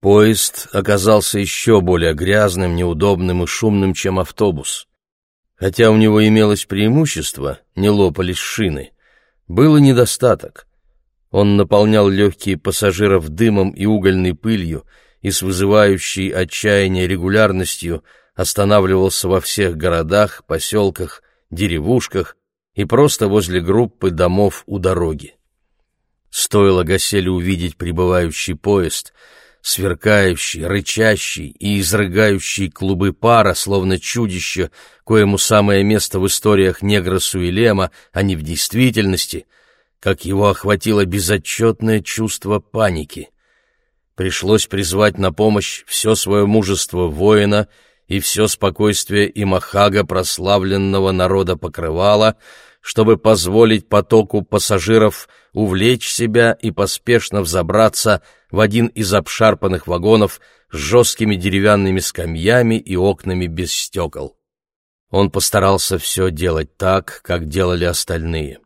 Поезд оказался еще более грязным, неудобным и шумным, чем автобус. Хотя у него имелось преимущество, не лопались шины, был и недостаток. Он наполнял легкие пассажиров дымом и угольной пылью и с вызывающей отчаяние регулярностью останавливался во всех городах, поселках, деревушках и просто возле группы домов у дороги. Стоило Гаселю увидеть прибывающий поезд — сверкающий, рычащий и изрыгающий клубы пара, словно чудище, коему самое место в историях негра Суилема, а не в действительности, как его охватило безотчетное чувство паники. Пришлось призвать на помощь все свое мужество воина и все спокойствие Имахага прославленного народа покрывала, чтобы позволить потоку пассажиров увлечь себя и поспешно взобраться в один из обшарпанных вагонов с жесткими деревянными скамьями и окнами без стекол. Он постарался все делать так, как делали остальные.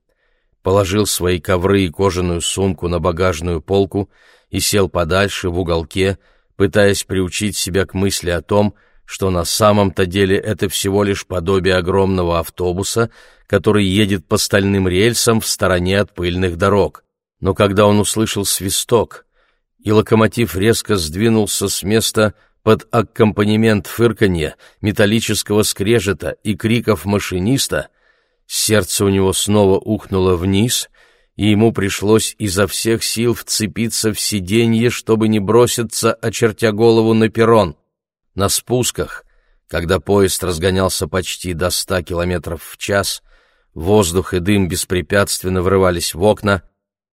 Положил свои ковры и кожаную сумку на багажную полку и сел подальше в уголке, пытаясь приучить себя к мысли о том, что на самом-то деле это всего лишь подобие огромного автобуса, который едет по стальным рельсам в стороне от пыльных дорог. Но когда он услышал свисток, и локомотив резко сдвинулся с места под аккомпанемент фырканья, металлического скрежета и криков машиниста, сердце у него снова ухнуло вниз, и ему пришлось изо всех сил вцепиться в сиденье, чтобы не броситься, очертя голову на перрон. На спусках, когда поезд разгонялся почти до ста километров в час, воздух и дым беспрепятственно врывались в окна,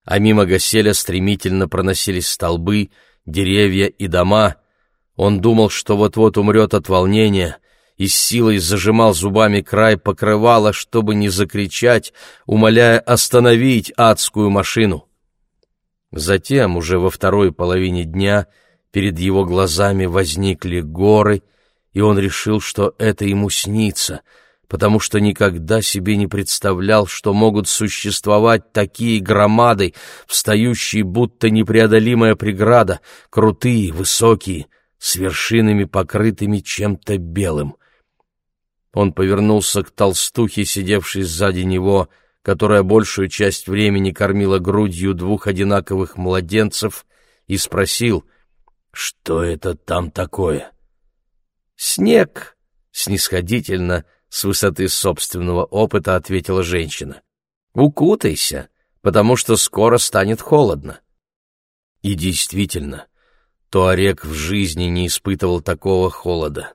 а мимо Гаселя стремительно проносились столбы, деревья и дома. Он думал, что вот-вот умрет от волнения, и с силой зажимал зубами край покрывала, чтобы не закричать, умоляя остановить адскую машину. Затем, уже во второй половине дня, перед его глазами возникли горы, и он решил, что это ему снится — потому что никогда себе не представлял, что могут существовать такие громады, встающие будто непреодолимая преграда, крутые, высокие, с вершинами, покрытыми чем-то белым. Он повернулся к толстухе, сидевшей сзади него, которая большую часть времени кормила грудью двух одинаковых младенцев, и спросил, что это там такое. «Снег!» — снисходительно — с высоты собственного опыта ответила женщина. Укутайся, потому что скоро станет холодно. И действительно, Туарек в жизни не испытывал такого холода.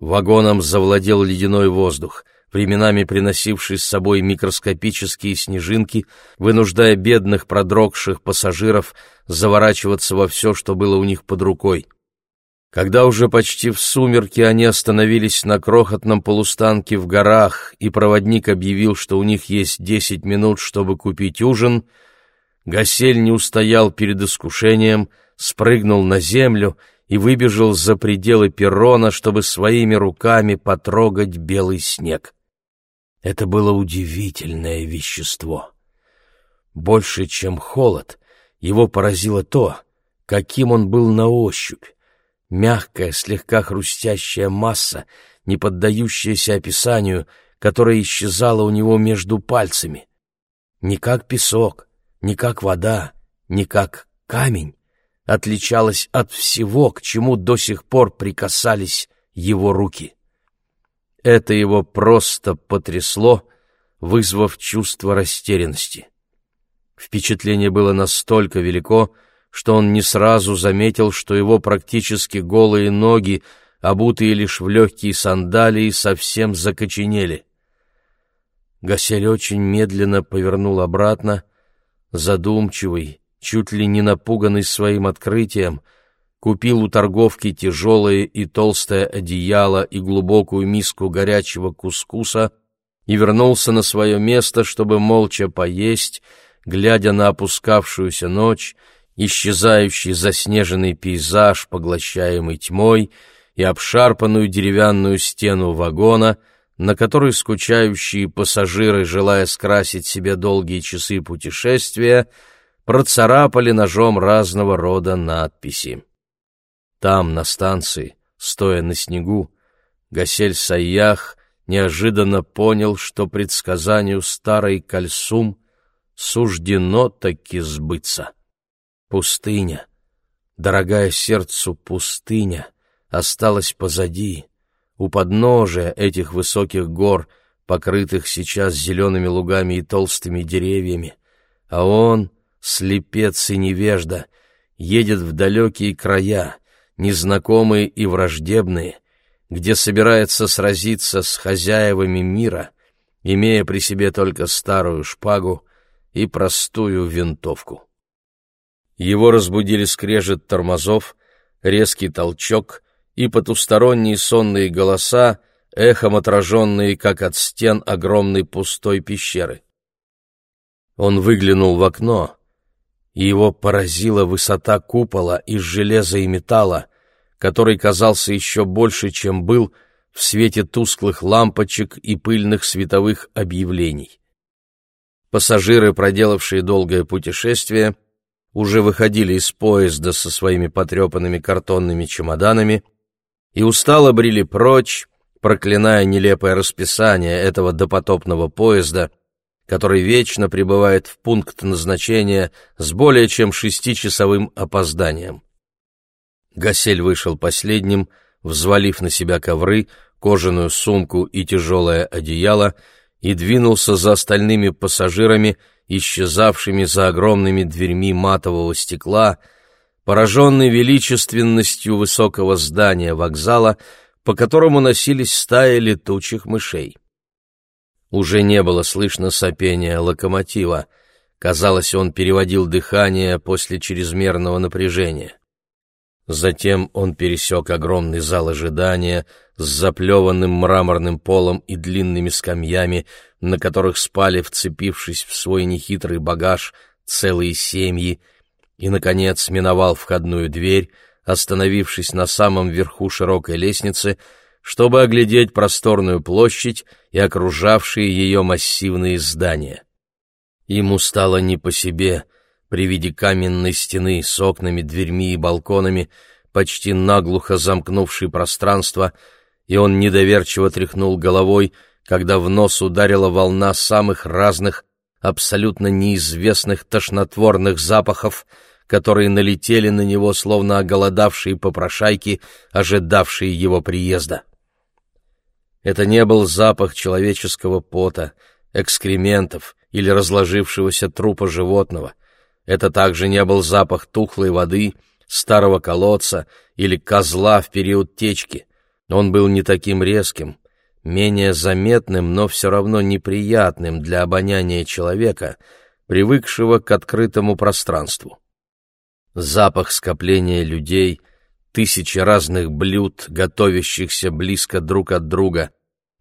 Вагоном завладел ледяной воздух, временами приносивший с собой микроскопические снежинки, вынуждая бедных продрогших пассажиров заворачиваться во все, что было у них под рукой. Когда уже почти в сумерки они остановились на крохотном полустанке в горах, и проводник объявил, что у них есть десять минут, чтобы купить ужин, Гасель не устоял перед искушением, спрыгнул на землю и выбежал за пределы перрона, чтобы своими руками потрогать белый снег. Это было удивительное вещество. Больше, чем холод, его поразило то, каким он был на ощупь мягкая, слегка хрустящая масса, не поддающаяся описанию, которая исчезала у него между пальцами. Не как песок, не как вода, не как камень, отличалась от всего, к чему до сих пор прикасались его руки. Это его просто потрясло, вызвав чувство растерянности. Впечатление было настолько велико, что он не сразу заметил, что его практически голые ноги, обутые лишь в легкие сандалии, совсем закоченели. Гасель очень медленно повернул обратно, задумчивый, чуть ли не напуганный своим открытием, купил у торговки тяжелое и толстое одеяло и глубокую миску горячего кускуса и вернулся на свое место, чтобы молча поесть, глядя на опускавшуюся ночь исчезающий заснеженный пейзаж, поглощаемый тьмой, и обшарпанную деревянную стену вагона, на которой скучающие пассажиры, желая скрасить себе долгие часы путешествия, процарапали ножом разного рода надписи. Там, на станции, стоя на снегу, Гасель Саях неожиданно понял, что предсказанию старой Кальсум суждено таки сбыться. Пустыня, дорогая сердцу пустыня, осталась позади, у подножия этих высоких гор, покрытых сейчас зелеными лугами и толстыми деревьями, а он, слепец и невежда, едет в далекие края, незнакомые и враждебные, где собирается сразиться с хозяевами мира, имея при себе только старую шпагу и простую винтовку. Его разбудили скрежет тормозов, резкий толчок и потусторонние сонные голоса, эхом отраженные, как от стен огромной пустой пещеры. Он выглянул в окно, и его поразила высота купола из железа и металла, который казался еще больше, чем был в свете тусклых лампочек и пыльных световых объявлений. Пассажиры, проделавшие долгое путешествие, уже выходили из поезда со своими потрепанными картонными чемоданами и устало брели прочь, проклиная нелепое расписание этого допотопного поезда, который вечно прибывает в пункт назначения с более чем шестичасовым опозданием. Гасель вышел последним, взвалив на себя ковры, кожаную сумку и тяжелое одеяло, и двинулся за остальными пассажирами, исчезавшими за огромными дверьми матового стекла, пораженный величественностью высокого здания вокзала, по которому носились стаи летучих мышей. Уже не было слышно сопения локомотива. Казалось, он переводил дыхание после чрезмерного напряжения. Затем он пересек огромный зал ожидания с заплеванным мраморным полом и длинными скамьями, на которых спали, вцепившись в свой нехитрый багаж, целые семьи, и, наконец, миновал входную дверь, остановившись на самом верху широкой лестницы, чтобы оглядеть просторную площадь и окружавшие ее массивные здания. Ему стало не по себе — при виде каменной стены с окнами, дверьми и балконами, почти наглухо замкнувшей пространство, и он недоверчиво тряхнул головой, когда в нос ударила волна самых разных, абсолютно неизвестных тошнотворных запахов, которые налетели на него, словно оголодавшие попрошайки, ожидавшие его приезда. Это не был запах человеческого пота, экскрементов или разложившегося трупа животного — это также не был запах тухлой воды, старого колодца или козла в период течки. Он был не таким резким, менее заметным, но все равно неприятным для обоняния человека, привыкшего к открытому пространству. Запах скопления людей, тысячи разных блюд, готовящихся близко друг от друга,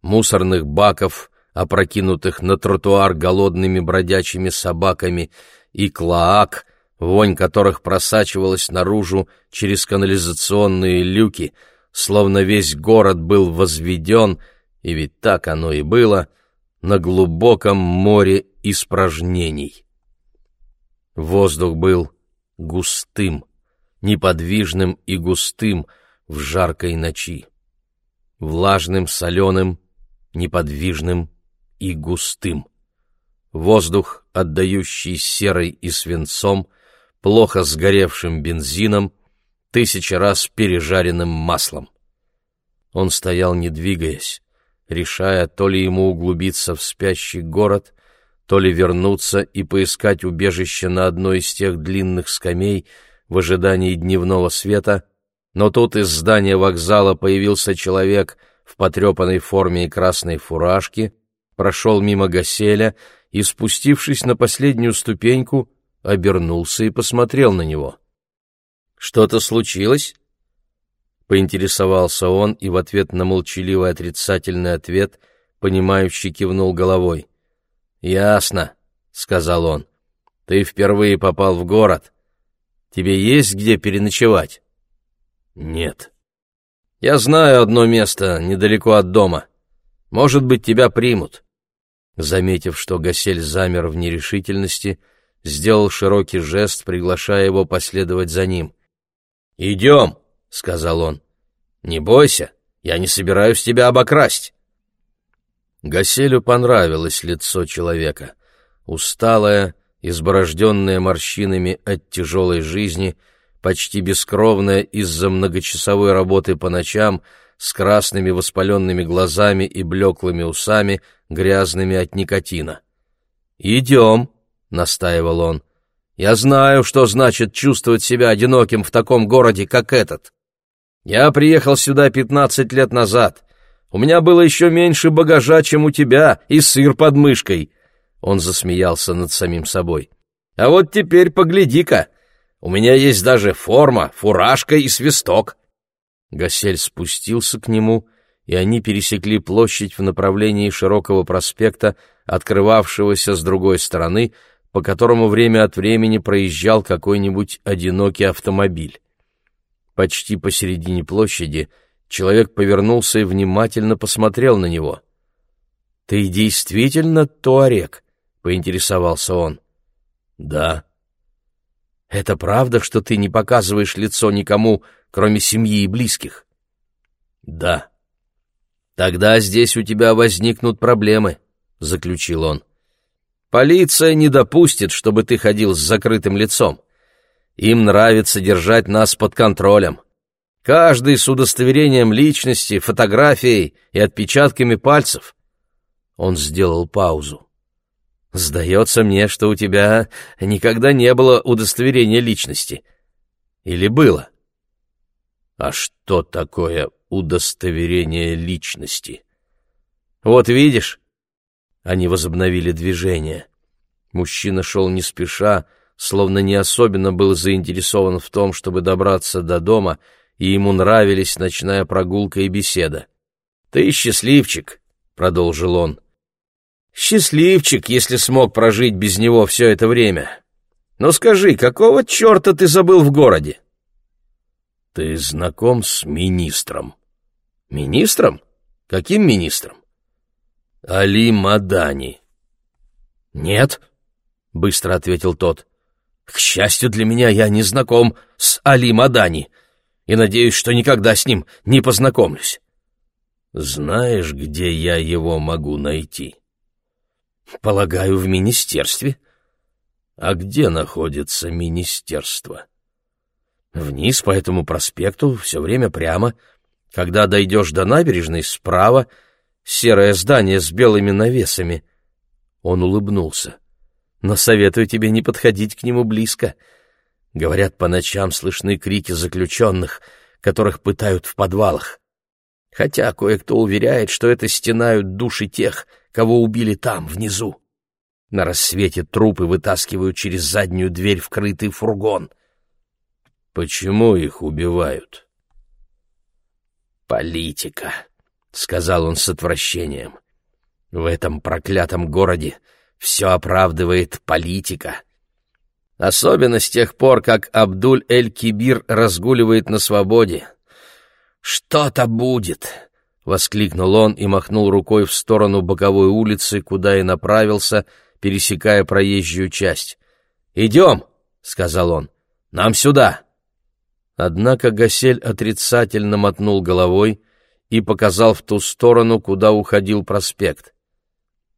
мусорных баков, опрокинутых на тротуар голодными бродячими собаками — и клоак, вонь которых просачивалась наружу через канализационные люки, словно весь город был возведен, и ведь так оно и было, на глубоком море испражнений. Воздух был густым, неподвижным и густым в жаркой ночи, влажным, соленым, неподвижным и густым. Воздух, отдающий серой и свинцом, плохо сгоревшим бензином, тысячи раз пережаренным маслом. Он стоял, не двигаясь, решая то ли ему углубиться в спящий город, то ли вернуться и поискать убежище на одной из тех длинных скамей в ожидании дневного света, но тут из здания вокзала появился человек в потрепанной форме и красной фуражке, прошел мимо Гаселя и, спустившись на последнюю ступеньку, обернулся и посмотрел на него. «Что-то случилось?» Поинтересовался он и в ответ на молчаливый отрицательный ответ, понимающий кивнул головой. «Ясно», — сказал он. «Ты впервые попал в город. Тебе есть где переночевать?» «Нет». «Я знаю одно место недалеко от дома. Может быть, тебя примут. Заметив, что Гасель замер в нерешительности, сделал широкий жест, приглашая его последовать за ним. «Идем!» — сказал он. «Не бойся, я не собираюсь тебя обокрасть». Гаселю понравилось лицо человека. Усталое, изборожденное морщинами от тяжелой жизни, почти бескровное из-за многочасовой работы по ночам, с красными воспаленными глазами и блеклыми усами, грязными от никотина. «Идем», — настаивал он. «Я знаю, что значит чувствовать себя одиноким в таком городе, как этот. Я приехал сюда пятнадцать лет назад. У меня было еще меньше багажа, чем у тебя, и сыр под мышкой». Он засмеялся над самим собой. «А вот теперь погляди-ка, у меня есть даже форма, фуражка и свисток». Гасель спустился к нему, и они пересекли площадь в направлении широкого проспекта, открывавшегося с другой стороны, по которому время от времени проезжал какой-нибудь одинокий автомобиль. Почти посередине площади человек повернулся и внимательно посмотрел на него. «Ты действительно Туарек?» — поинтересовался он. «Да». «Это правда, что ты не показываешь лицо никому, кроме семьи и близких?» «Да». «Тогда здесь у тебя возникнут проблемы», — заключил он. «Полиция не допустит, чтобы ты ходил с закрытым лицом. Им нравится держать нас под контролем. Каждый с удостоверением личности, фотографией и отпечатками пальцев». Он сделал паузу. «Сдается мне, что у тебя никогда не было удостоверения личности. Или было?» «А что такое удостоверение личности?» «Вот видишь, они возобновили движение. Мужчина шел не спеша, словно не особенно был заинтересован в том, чтобы добраться до дома, и ему нравились ночная прогулка и беседа. «Ты счастливчик», — продолжил он. «Счастливчик, если смог прожить без него все это время. Но скажи, какого черта ты забыл в городе?» «Ты знаком с министром?» «Министром? Каким министром?» Али Мадани. Нет, быстро ответил тот. К счастью для меня, я не знаком с Али Мадани и надеюсь, что никогда с ним не познакомлюсь. Знаешь, где я его могу найти? Полагаю, в министерстве. А где находится министерство? Вниз по этому проспекту, все время прямо. Когда дойдешь до набережной, справа — серое здание с белыми навесами. Он улыбнулся. Но советую тебе не подходить к нему близко. Говорят, по ночам слышны крики заключенных, которых пытают в подвалах. Хотя кое-кто уверяет, что это стенают души тех, кого убили там, внизу. На рассвете трупы вытаскивают через заднюю дверь в крытый фургон. Почему их убивают? Политика. — сказал он с отвращением. «В этом проклятом городе все оправдывает политика. Особенно с тех пор, как Абдуль-эль-Кибир разгуливает на свободе. Что-то будет!» — воскликнул он и махнул рукой в сторону боковой улицы, куда и направился, пересекая проезжую часть. «Идем!» — сказал он. «Нам сюда!» Однако Гасель отрицательно мотнул головой, и показал в ту сторону, куда уходил проспект.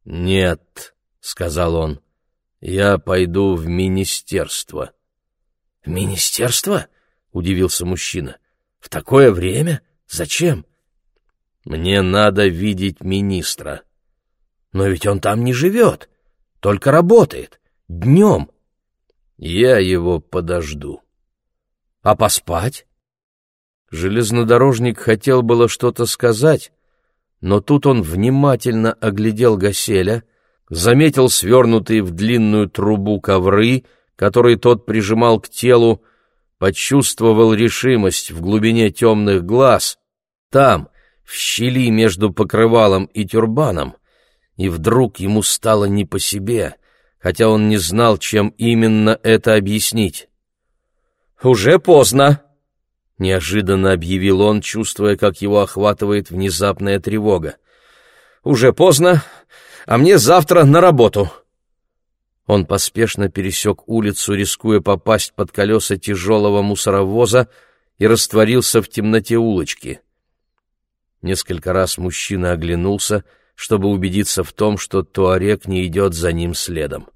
«Нет», — сказал он, — «я пойду в министерство». «В министерство?» — удивился мужчина. «В такое время? Зачем?» «Мне надо видеть министра». «Но ведь он там не живет, только работает, днем». «Я его подожду». «А поспать?» Железнодорожник хотел было что-то сказать, но тут он внимательно оглядел Гаселя, заметил свернутые в длинную трубу ковры, которые тот прижимал к телу, почувствовал решимость в глубине темных глаз, там, в щели между покрывалом и тюрбаном, и вдруг ему стало не по себе, хотя он не знал, чем именно это объяснить. «Уже поздно», — неожиданно объявил он, чувствуя, как его охватывает внезапная тревога. «Уже поздно, а мне завтра на работу». Он поспешно пересек улицу, рискуя попасть под колеса тяжелого мусоровоза, и растворился в темноте улочки. Несколько раз мужчина оглянулся, чтобы убедиться в том, что Туарек не идет за ним следом.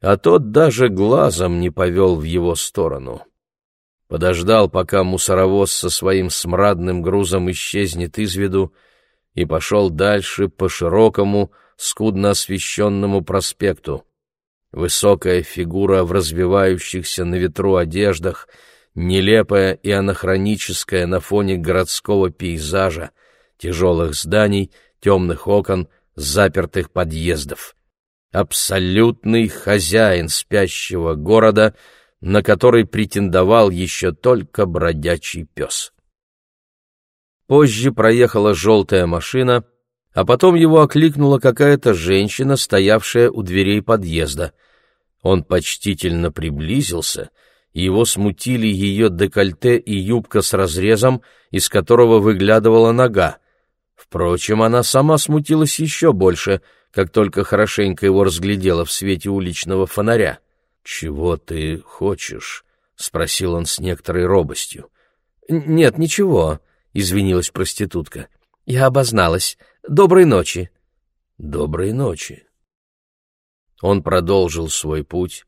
А тот даже глазом не повел в его сторону. Подождал, пока мусоровоз со своим смрадным грузом исчезнет из виду, и пошел дальше по широкому, скудно освещенному проспекту. Высокая фигура в развивающихся на ветру одеждах, нелепая и анахроническая на фоне городского пейзажа, тяжелых зданий, темных окон, запертых подъездов. Абсолютный хозяин спящего города, на который претендовал еще только бродячий пес. Позже проехала желтая машина, а потом его окликнула какая-то женщина, стоявшая у дверей подъезда. Он почтительно приблизился, его смутили ее декольте и юбка с разрезом, из которого выглядывала нога. Впрочем, она сама смутилась еще больше, как только хорошенько его разглядела в свете уличного фонаря. «Чего ты хочешь?» — спросил он с некоторой робостью. «Нет, ничего», — извинилась проститутка. «Я обозналась. Доброй ночи». «Доброй ночи». Он продолжил свой путь,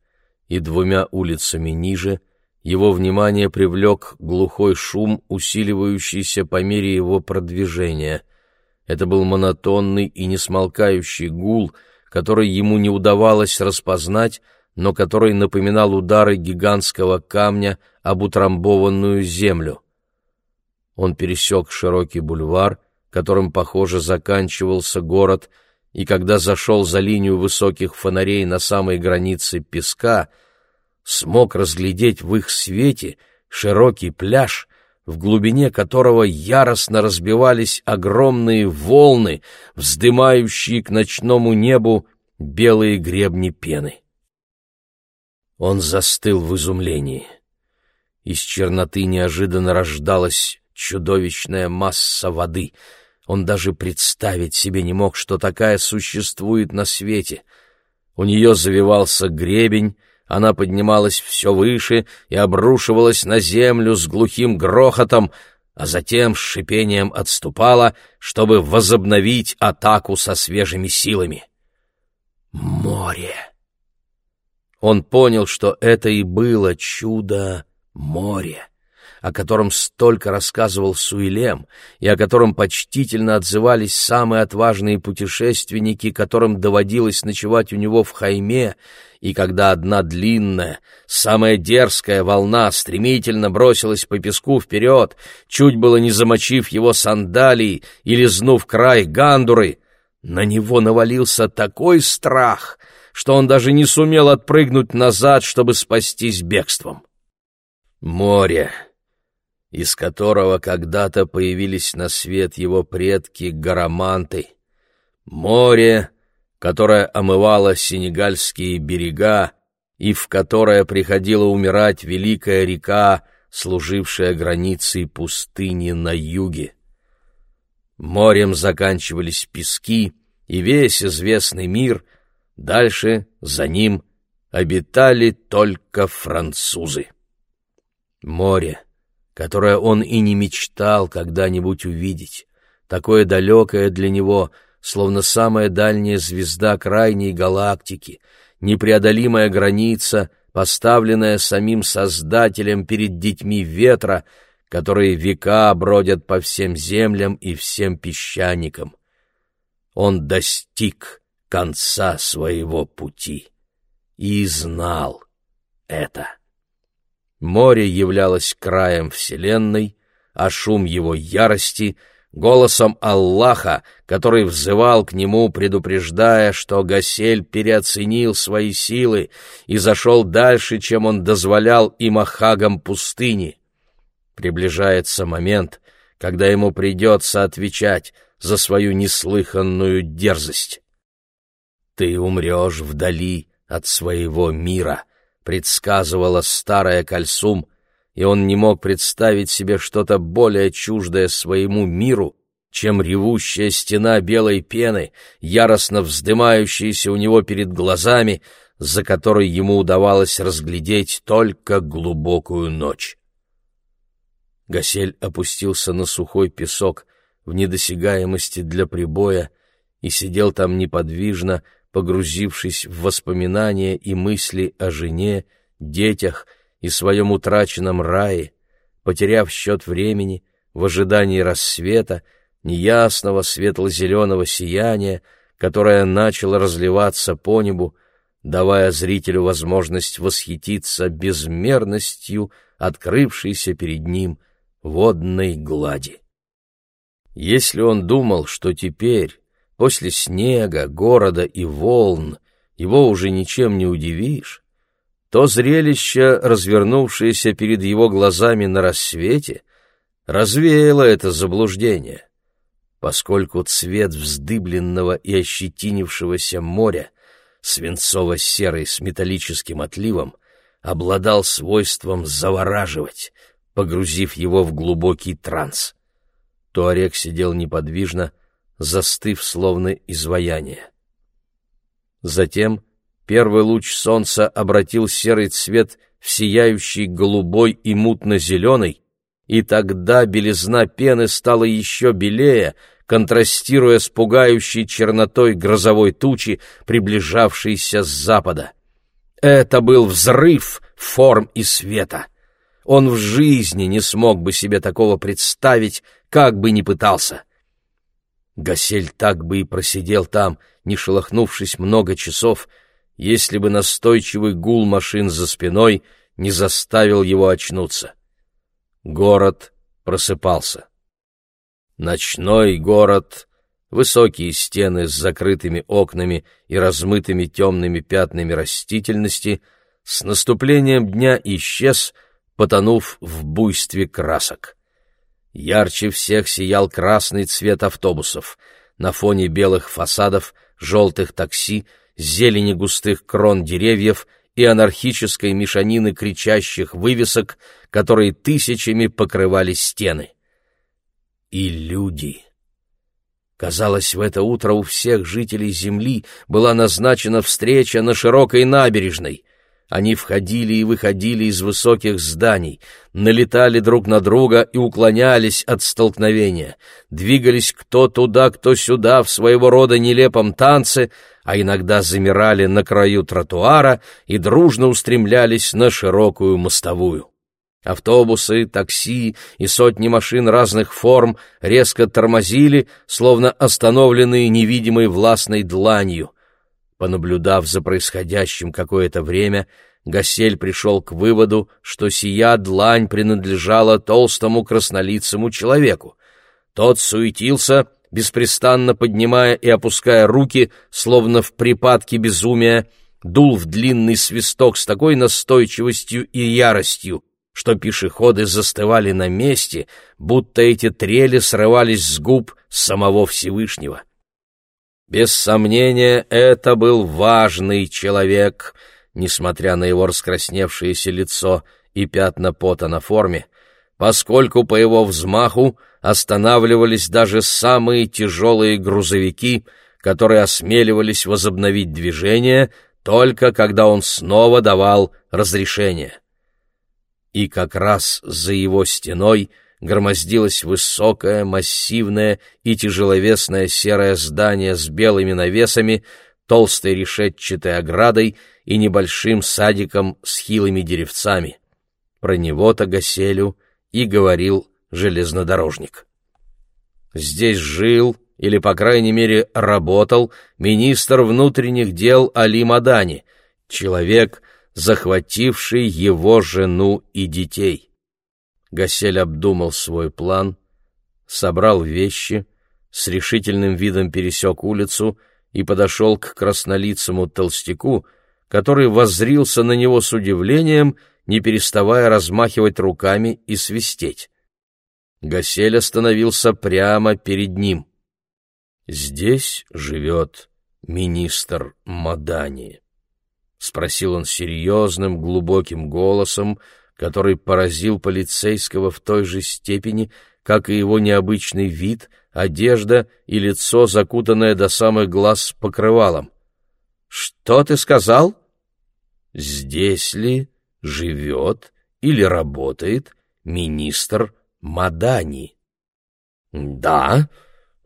и двумя улицами ниже его внимание привлек глухой шум, усиливающийся по мере его продвижения. Это был монотонный и несмолкающий гул, который ему не удавалось распознать, но который напоминал удары гигантского камня об утрамбованную землю. Он пересек широкий бульвар, которым, похоже, заканчивался город, и когда зашел за линию высоких фонарей на самой границе песка, смог разглядеть в их свете широкий пляж, в глубине которого яростно разбивались огромные волны, вздымающие к ночному небу белые гребни пены. Он застыл в изумлении. Из черноты неожиданно рождалась чудовищная масса воды. Он даже представить себе не мог, что такая существует на свете. У нее завивался гребень, она поднималась все выше и обрушивалась на землю с глухим грохотом, а затем с шипением отступала, чтобы возобновить атаку со свежими силами. Море! Он понял, что это и было чудо море о котором столько рассказывал Суилем и о котором почтительно отзывались самые отважные путешественники, которым доводилось ночевать у него в Хайме, и когда одна длинная, самая дерзкая волна стремительно бросилась по песку вперед, чуть было не замочив его сандалии и лизнув край гандуры, на него навалился такой страх, что он даже не сумел отпрыгнуть назад, чтобы спастись бегством. Море из которого когда-то появились на свет его предки-гараманты, море, которое омывало сенегальские берега и в которое приходила умирать великая река, служившая границей пустыни на юге. Морем заканчивались пески, и весь известный мир, дальше, за ним, обитали только французы. Море — которое он и не мечтал когда-нибудь увидеть, такое далекое для него, словно самая дальняя звезда крайней галактики, непреодолимая граница, поставленная самим Создателем перед детьми ветра, которые века бродят по всем землям и всем песчаникам. Он достиг конца своего пути и знал это. Море являлось краем Вселенной, а шум его ярости — голосом Аллаха, который взывал к нему, предупреждая, что Гасель переоценил свои силы и зашел дальше, чем он дозволял им ахагам пустыни. Приближается момент, когда ему придется отвечать за свою неслыханную дерзость. «Ты умрешь вдали от своего мира», предсказывала старая Кальсум, и он не мог представить себе что-то более чуждое своему миру, чем ревущая стена белой пены, яростно вздымающаяся у него перед глазами, за которой ему удавалось разглядеть только глубокую ночь. Гасель опустился на сухой песок в недосягаемости для прибоя и сидел там неподвижно, погрузившись в воспоминания и мысли о жене, детях и своем утраченном рае, потеряв счет времени, в ожидании рассвета, неясного светло-зеленого сияния, которое начало разливаться по небу, давая зрителю возможность восхититься безмерностью открывшейся перед ним водной глади. Если он думал, что теперь, после снега, города и волн, его уже ничем не удивишь, то зрелище, развернувшееся перед его глазами на рассвете, развеяло это заблуждение, поскольку цвет вздыбленного и ощетинившегося моря, свинцово-серый с металлическим отливом, обладал свойством завораживать, погрузив его в глубокий транс. Туарек сидел неподвижно, застыв словно изваяние. Затем первый луч солнца обратил серый цвет в сияющий голубой и мутно-зеленый, и тогда белизна пены стала еще белее, контрастируя с пугающей чернотой грозовой тучи, приближавшейся с запада. Это был взрыв форм и света. Он в жизни не смог бы себе такого представить, как бы ни пытался. Гасель так бы и просидел там, не шелохнувшись много часов, если бы настойчивый гул машин за спиной не заставил его очнуться. Город просыпался. Ночной город, высокие стены с закрытыми окнами и размытыми темными пятнами растительности, с наступлением дня исчез, потонув в буйстве красок. Ярче всех сиял красный цвет автобусов. На фоне белых фасадов, желтых такси, зелени густых крон деревьев и анархической мешанины кричащих вывесок, которые тысячами покрывали стены. И люди. Казалось, в это утро у всех жителей Земли была назначена встреча на широкой набережной — они входили и выходили из высоких зданий, налетали друг на друга и уклонялись от столкновения, двигались кто туда, кто сюда в своего рода нелепом танце, а иногда замирали на краю тротуара и дружно устремлялись на широкую мостовую. Автобусы, такси и сотни машин разных форм резко тормозили, словно остановленные невидимой властной дланью. Понаблюдав за происходящим какое-то время, Гасель пришел к выводу, что сия длань принадлежала толстому краснолицему человеку. Тот суетился, беспрестанно поднимая и опуская руки, словно в припадке безумия, дул в длинный свисток с такой настойчивостью и яростью, что пешеходы застывали на месте, будто эти трели срывались с губ самого Всевышнего. Без сомнения, это был важный человек, несмотря на его раскрасневшееся лицо и пятна пота на форме, поскольку по его взмаху останавливались даже самые тяжелые грузовики, которые осмеливались возобновить движение только когда он снова давал разрешение. И как раз за его стеной — громоздилось высокое, массивное и тяжеловесное серое здание с белыми навесами, толстой решетчатой оградой и небольшим садиком с хилыми деревцами. Про него-то Гаселю и говорил железнодорожник. Здесь жил, или, по крайней мере, работал, министр внутренних дел Али Мадани, человек, захвативший его жену и детей. Гасель обдумал свой план, собрал вещи, с решительным видом пересек улицу и подошел к краснолицому толстяку, который воззрился на него с удивлением, не переставая размахивать руками и свистеть. Гасель остановился прямо перед ним. «Здесь живет министр Мадани», — спросил он серьезным, глубоким голосом, который поразил полицейского в той же степени, как и его необычный вид, одежда и лицо, закутанное до самых глаз покрывалом. «Что ты сказал?» «Здесь ли живет или работает министр Мадани. «Да,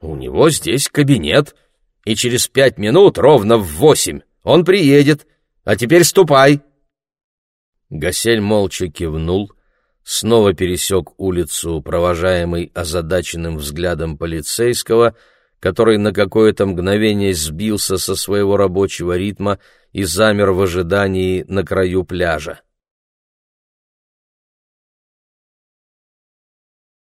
у него здесь кабинет, и через пять минут, ровно в восемь, он приедет. А теперь ступай!» Гасель молча кивнул, снова пересек улицу, провожаемый озадаченным взглядом полицейского, который на какое-то мгновение сбился со своего рабочего ритма и замер в ожидании на краю пляжа.